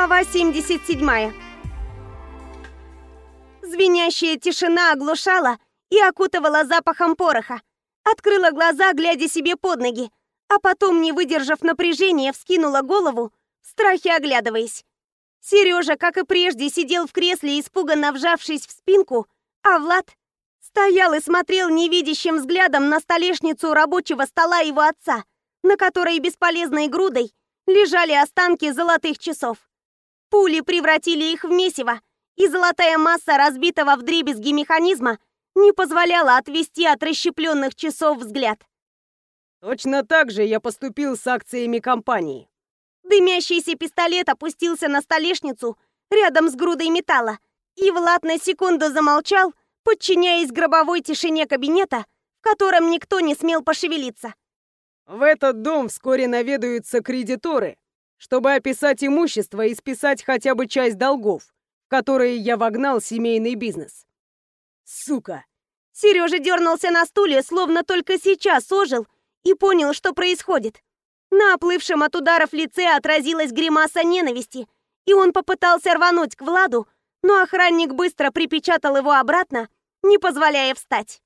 Глава 77. Звенящая тишина оглушала и окутывала запахом пороха. Открыла глаза, глядя себе под ноги, а потом, не выдержав напряжения, вскинула голову, в страхе оглядываясь. Сережа, как и прежде, сидел в кресле, испуганно вжавшись в спинку, а Влад стоял и смотрел невидящим взглядом на столешницу рабочего стола его отца, на которой бесполезной грудой лежали останки золотых часов. Пули превратили их в месиво, и золотая масса разбитого вдребезги механизма не позволяла отвести от расщепленных часов взгляд. Точно так же я поступил с акциями компании. Дымящийся пистолет опустился на столешницу рядом с грудой металла, и Влад на секунду замолчал, подчиняясь гробовой тишине кабинета, в котором никто не смел пошевелиться. В этот дом вскоре наведаются кредиторы, чтобы описать имущество и списать хотя бы часть долгов, которые я вогнал семейный бизнес. Сука! Сережа дернулся на стуле, словно только сейчас ожил и понял, что происходит. На оплывшем от ударов лице отразилась гримаса ненависти, и он попытался рвануть к Владу, но охранник быстро припечатал его обратно, не позволяя встать.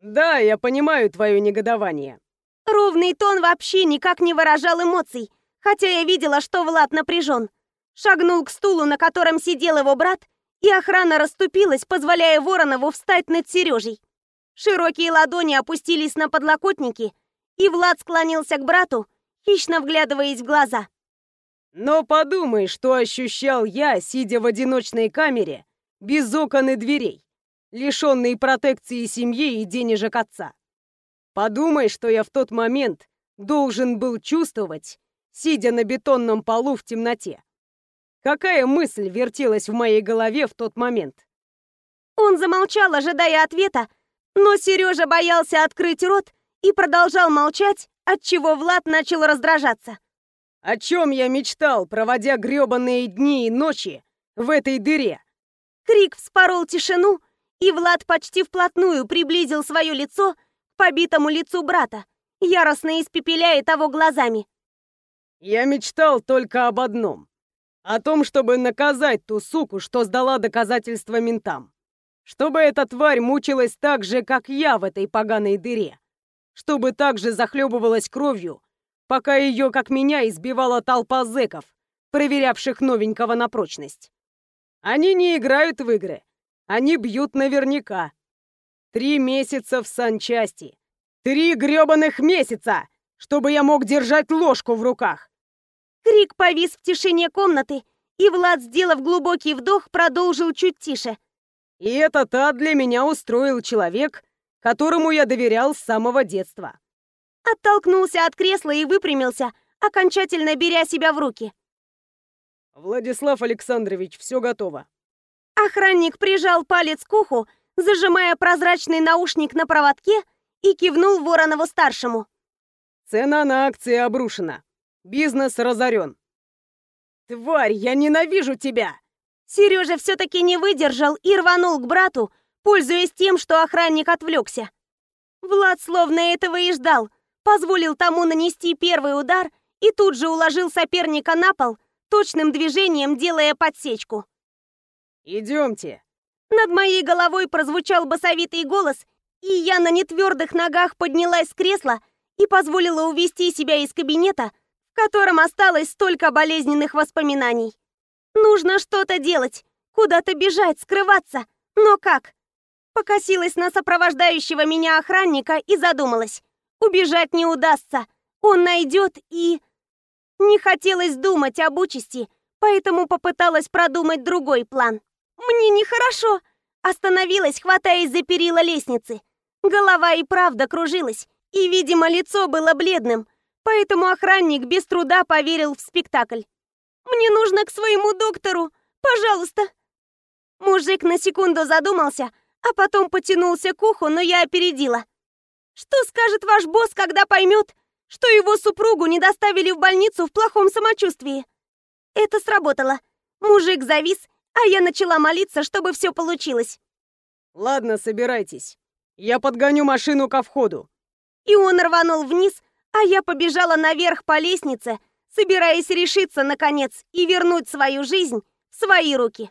«Да, я понимаю твое негодование». Ровный тон вообще никак не выражал эмоций, хотя я видела, что Влад напряжен. Шагнул к стулу, на котором сидел его брат, и охрана расступилась, позволяя Воронову встать над Сережей. Широкие ладони опустились на подлокотники, и Влад склонился к брату, хищно вглядываясь в глаза. «Но подумай, что ощущал я, сидя в одиночной камере, без окон и дверей, лишенный протекции семьи и денежек отца. Подумай, что я в тот момент должен был чувствовать, сидя на бетонном полу в темноте. Какая мысль вертелась в моей голове в тот момент? Он замолчал, ожидая ответа, но Сережа боялся открыть рот и продолжал молчать, отчего Влад начал раздражаться. О чем я мечтал, проводя грёбаные дни и ночи в этой дыре? Крик вспорол тишину, и Влад почти вплотную приблизил свое лицо к побитому лицу брата, яростно испепеляя того глазами. Я мечтал только об одном. О том, чтобы наказать ту суку, что сдала доказательства ментам. Чтобы эта тварь мучилась так же, как я в этой поганой дыре. Чтобы так же захлебывалась кровью, пока ее, как меня, избивала толпа зэков, проверявших новенького на прочность. Они не играют в игры. Они бьют наверняка. Три месяца в санчасти. Три грёбаных месяца, чтобы я мог держать ложку в руках. Крик повис в тишине комнаты, и Влад, сделав глубокий вдох, продолжил чуть тише. «И это та для меня устроил человек, которому я доверял с самого детства». Оттолкнулся от кресла и выпрямился, окончательно беря себя в руки. «Владислав Александрович, все готово». Охранник прижал палец к уху, зажимая прозрачный наушник на проводке и кивнул Воронову-старшему. «Цена на акции обрушена. Бизнес разорен. Тварь, я ненавижу тебя! Сережа все-таки не выдержал и рванул к брату, пользуясь тем, что охранник отвлекся. Влад словно этого и ждал, позволил тому нанести первый удар и тут же уложил соперника на пол, точным движением делая подсечку. «Идемте!» Над моей головой прозвучал басовитый голос, и я на нетвердых ногах поднялась с кресла и позволила увести себя из кабинета, в котором осталось столько болезненных воспоминаний. Нужно что-то делать, куда-то бежать, скрываться. Но как? Покосилась на сопровождающего меня охранника и задумалась. Убежать не удастся. Он найдет и... Не хотелось думать об участи, поэтому попыталась продумать другой план. Мне нехорошо. Остановилась, хватаясь за перила лестницы. Голова и правда кружилась, и, видимо, лицо было бледным, Поэтому охранник без труда поверил в спектакль. «Мне нужно к своему доктору! Пожалуйста!» Мужик на секунду задумался, а потом потянулся к уху, но я опередила. «Что скажет ваш босс, когда поймет, что его супругу не доставили в больницу в плохом самочувствии?» Это сработало. Мужик завис, а я начала молиться, чтобы все получилось. «Ладно, собирайтесь. Я подгоню машину ко входу». И он рванул вниз, а я побежала наверх по лестнице, собираясь решиться, наконец, и вернуть свою жизнь в свои руки.